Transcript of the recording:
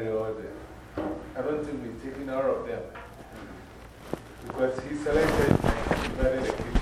all. I don't think we've taken all of them. Because he selected very invited.